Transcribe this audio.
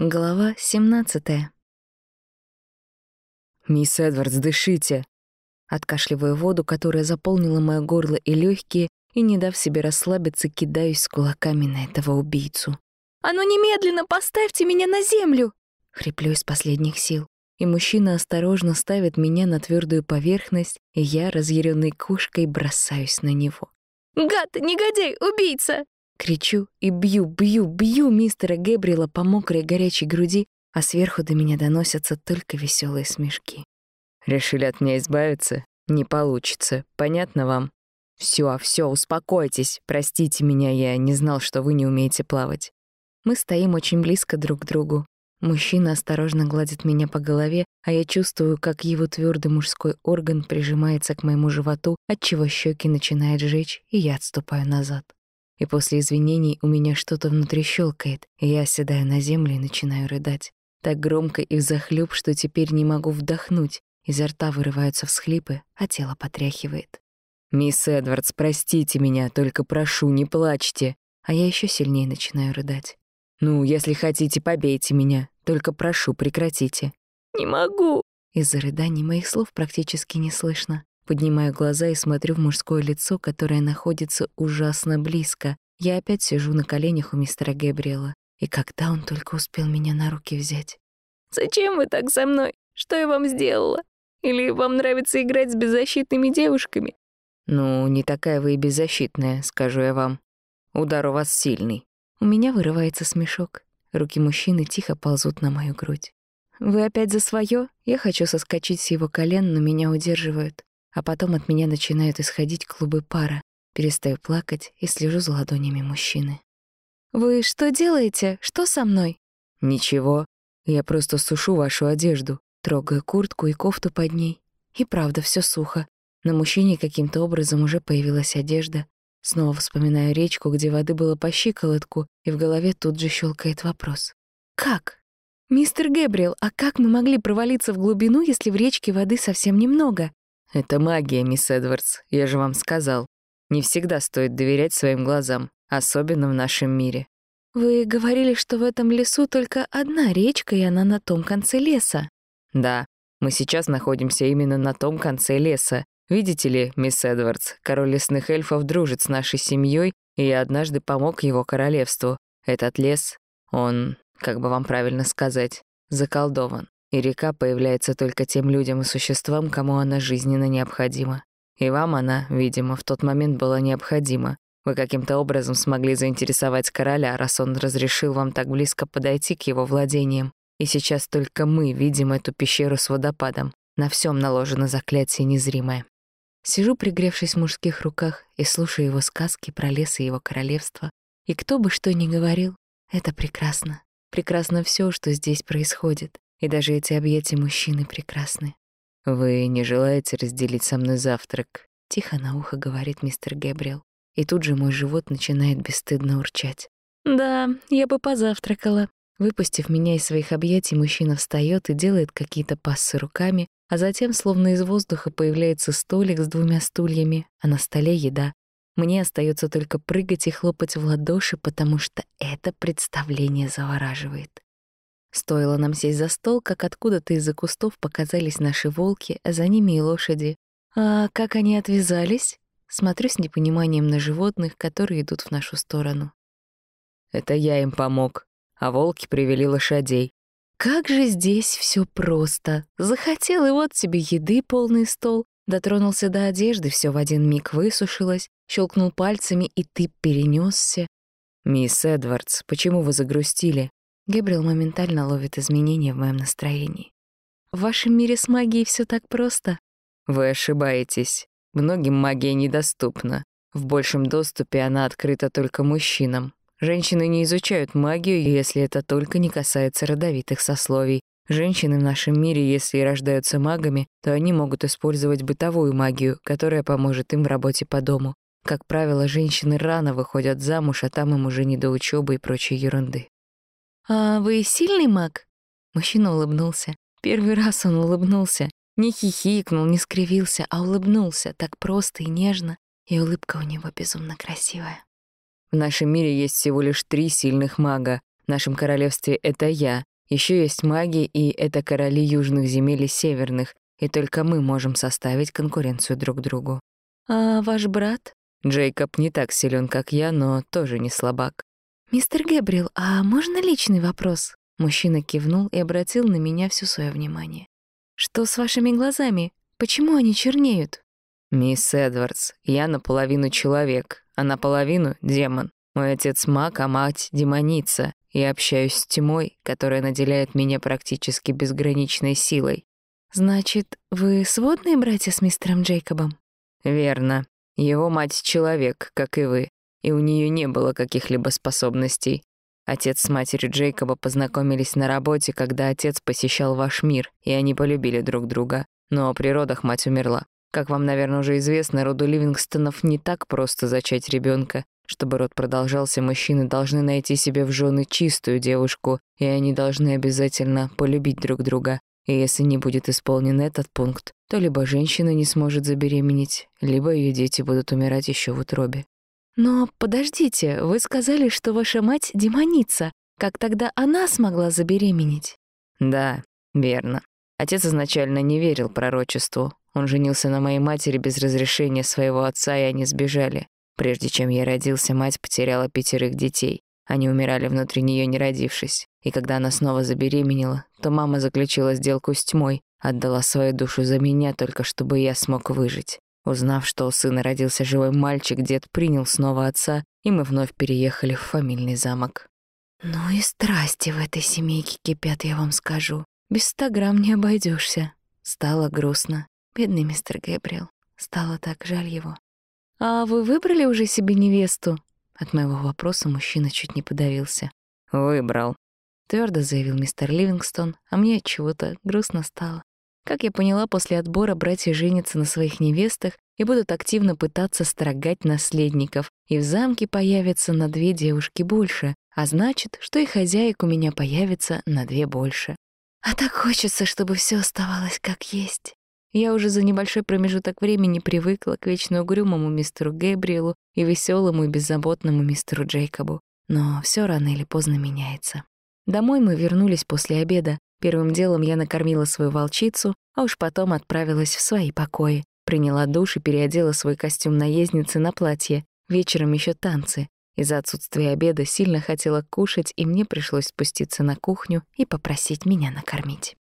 Глава 17. «Мисс Эдвардс, дышите!» Откашливаю воду, которая заполнила моё горло и легкие, и, не дав себе расслабиться, кидаюсь с кулаками на этого убийцу. «А ну немедленно поставьте меня на землю!» Хриплю из последних сил. И мужчина осторожно ставит меня на твердую поверхность, и я, разъяренной кошкой, бросаюсь на него. «Гад, негодяй, убийца!» Кричу и бью, бью, бью мистера Гэбриэла по мокрой горячей груди, а сверху до меня доносятся только веселые смешки. Решили от меня избавиться? Не получится. Понятно вам? Все, все, успокойтесь. Простите меня, я не знал, что вы не умеете плавать. Мы стоим очень близко друг к другу. Мужчина осторожно гладит меня по голове, а я чувствую, как его твердый мужской орган прижимается к моему животу, отчего щеки начинает жечь, и я отступаю назад и после извинений у меня что-то внутри щелкает, и я оседаю на землю и начинаю рыдать. Так громко и взахлёб, что теперь не могу вдохнуть, изо рта вырываются всхлипы, а тело потряхивает. «Мисс Эдвардс, простите меня, только прошу, не плачьте». А я еще сильнее начинаю рыдать. «Ну, если хотите, побейте меня, только прошу, прекратите». «Не могу». Из-за рыданий моих слов практически не слышно. Поднимаю глаза и смотрю в мужское лицо, которое находится ужасно близко. Я опять сижу на коленях у мистера Габриэла. И когда он только успел меня на руки взять? «Зачем вы так со мной? Что я вам сделала? Или вам нравится играть с беззащитными девушками?» «Ну, не такая вы и беззащитная, скажу я вам. Удар у вас сильный». У меня вырывается смешок. Руки мужчины тихо ползут на мою грудь. «Вы опять за свое? Я хочу соскочить с его колен, но меня удерживают а потом от меня начинают исходить клубы пара. Перестаю плакать и слежу за ладонями мужчины. «Вы что делаете? Что со мной?» «Ничего. Я просто сушу вашу одежду, трогаю куртку и кофту под ней. И правда, все сухо. На мужчине каким-то образом уже появилась одежда. Снова вспоминаю речку, где воды было по щиколотку, и в голове тут же щелкает вопрос. «Как?» «Мистер Гэбриэл, а как мы могли провалиться в глубину, если в речке воды совсем немного?» «Это магия, мисс Эдвардс, я же вам сказал. Не всегда стоит доверять своим глазам, особенно в нашем мире». «Вы говорили, что в этом лесу только одна речка, и она на том конце леса». «Да, мы сейчас находимся именно на том конце леса. Видите ли, мисс Эдвардс, король лесных эльфов дружит с нашей семьей, и я однажды помог его королевству. Этот лес, он, как бы вам правильно сказать, заколдован и река появляется только тем людям и существам, кому она жизненно необходима. И вам она, видимо, в тот момент была необходима. Вы каким-то образом смогли заинтересовать короля, раз он разрешил вам так близко подойти к его владениям. И сейчас только мы видим эту пещеру с водопадом. На всем наложено заклятие незримое. Сижу, пригревшись в мужских руках, и слушаю его сказки про лес и его королевство. И кто бы что ни говорил, это прекрасно. Прекрасно все, что здесь происходит. И даже эти объятия мужчины прекрасны. «Вы не желаете разделить со мной завтрак?» — тихо на ухо говорит мистер Гэбриэл. И тут же мой живот начинает бесстыдно урчать. «Да, я бы позавтракала». Выпустив меня из своих объятий, мужчина встаёт и делает какие-то пассы руками, а затем, словно из воздуха, появляется столик с двумя стульями, а на столе еда. Мне остаётся только прыгать и хлопать в ладоши, потому что это представление завораживает. Стоило нам сесть за стол, как откуда-то из-за кустов показались наши волки, а за ними и лошади. А как они отвязались? Смотрю с непониманием на животных, которые идут в нашу сторону. Это я им помог, а волки привели лошадей. Как же здесь все просто. Захотел, и вот тебе еды полный стол. Дотронулся до одежды, все в один миг высушилось, щелкнул пальцами, и ты перенесся. «Мисс Эдвардс, почему вы загрустили?» Габриэл моментально ловит изменения в моем настроении. В вашем мире с магией все так просто. Вы ошибаетесь. Многим магия недоступна. В большем доступе она открыта только мужчинам. Женщины не изучают магию, если это только не касается родовитых сословий. Женщины в нашем мире, если и рождаются магами, то они могут использовать бытовую магию, которая поможет им в работе по дому. Как правило, женщины рано выходят замуж, а там им уже не до учебы и прочей ерунды. «А вы сильный маг?» Мужчина улыбнулся. Первый раз он улыбнулся. Не хихикнул, не скривился, а улыбнулся так просто и нежно, и улыбка у него безумно красивая. В нашем мире есть всего лишь три сильных мага, В нашем королевстве это я. Еще есть маги, и это короли южных земель и северных, и только мы можем составить конкуренцию друг другу. А ваш брат? Джейкоб не так силен, как я, но тоже не слабак. «Мистер Гэбриэл, а можно личный вопрос?» Мужчина кивнул и обратил на меня все свое внимание. «Что с вашими глазами? Почему они чернеют?» «Мисс Эдвардс, я наполовину человек, а наполовину — демон. Мой отец маг, а мать — демоница. Я общаюсь с тьмой, которая наделяет меня практически безграничной силой. «Значит, вы сводные братья с мистером Джейкобом?» «Верно. Его мать — человек, как и вы и у нее не было каких-либо способностей. Отец с матерью Джейкоба познакомились на работе, когда отец посещал ваш мир, и они полюбили друг друга. Но при родах мать умерла. Как вам, наверное, уже известно, роду Ливингстонов не так просто зачать ребенка. Чтобы род продолжался, мужчины должны найти себе в жены чистую девушку, и они должны обязательно полюбить друг друга. И если не будет исполнен этот пункт, то либо женщина не сможет забеременеть, либо ее дети будут умирать еще в утробе. «Но подождите, вы сказали, что ваша мать — демоница. Как тогда она смогла забеременеть?» «Да, верно. Отец изначально не верил пророчеству. Он женился на моей матери без разрешения своего отца, и они сбежали. Прежде чем я родился, мать потеряла пятерых детей. Они умирали внутри нее, не родившись. И когда она снова забеременела, то мама заключила сделку с тьмой, отдала свою душу за меня, только чтобы я смог выжить. Узнав, что у сына родился живой мальчик, дед принял снова отца, и мы вновь переехали в фамильный замок. «Ну и страсти в этой семейке кипят, я вам скажу. Без ста грамм не обойдешься. Стало грустно. Бедный мистер Гэбриэл. Стало так жаль его. «А вы выбрали уже себе невесту?» От моего вопроса мужчина чуть не подавился. «Выбрал», — твердо заявил мистер Ливингстон, а мне чего-то грустно стало. Как я поняла, после отбора братья женятся на своих невестах и будут активно пытаться строгать наследников, и в замке появится на две девушки больше, а значит, что и хозяек у меня появится на две больше. А так хочется, чтобы все оставалось как есть. Я уже за небольшой промежуток времени привыкла к вечно угрюмому мистеру Гэбриэлу и веселому и беззаботному мистеру Джейкобу. Но все рано или поздно меняется. Домой мы вернулись после обеда, Первым делом я накормила свою волчицу, а уж потом отправилась в свои покои. Приняла душ и переодела свой костюм наездницы на платье. Вечером еще танцы. Из-за отсутствия обеда сильно хотела кушать, и мне пришлось спуститься на кухню и попросить меня накормить.